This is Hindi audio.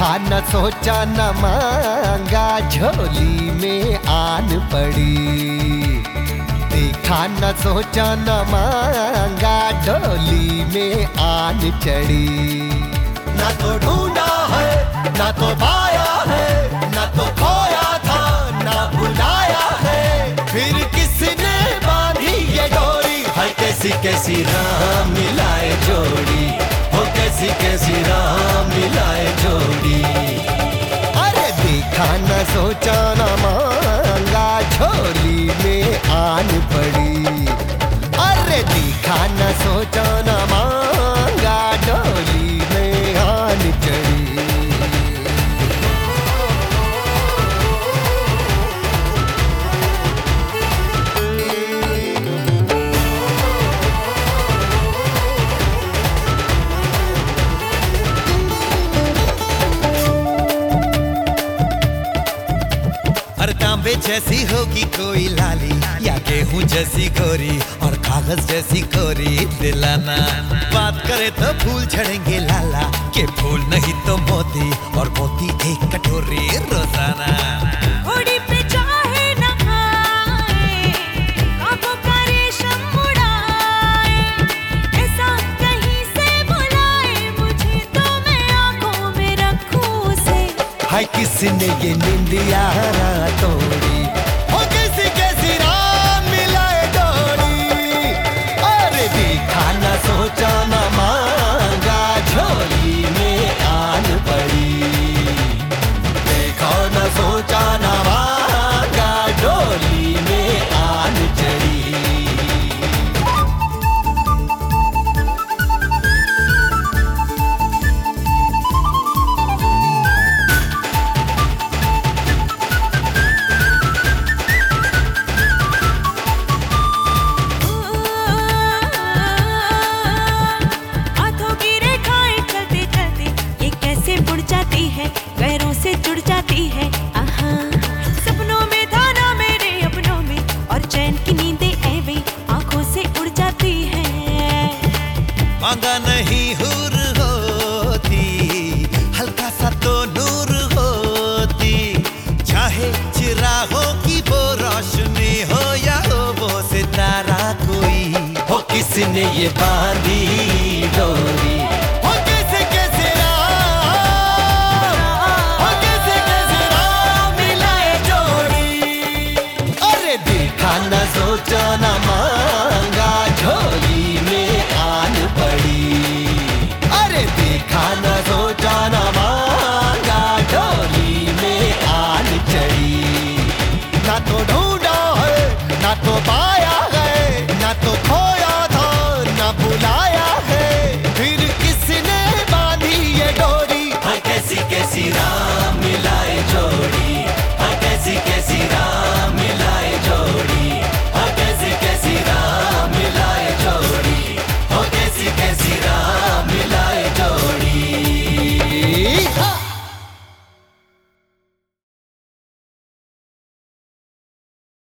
देखा न सोचा न मांगा, झोली में आन पड़ी। देखा न सोचा न मांगा ढोली में आन चढ़ी। ना तो ढूंढा है, ना तो पाया है, ना तो खोया था, ना बुलाया है। फिर किसने बांधी ये डोरी? हर कैसी कैसी राह मिलाए जोड़ी। कैसी कैसी राह मिलाए जोड़ी। अरे देखा न सोचा न मांगा, झोली में आन पड़ी। अरे देखा न सोचा तांबे जैसी होगी कोई लाली, या गेहूँ जैसी गोरी और कागज़ जैसी गोरी दिलाना। बात करे तो फूल झड़ेंगे लाला, के फूल नहीं तो मोती। हाय किसने ये निंदिया? तोड़ी। मांगा नहीं हुर होती हल्का सा तो नूर होती। चाहे चिरागों की वो रोशनी हो या हो वो सितारा कोई, हो किसने ये बांधी डोरी? सोचा न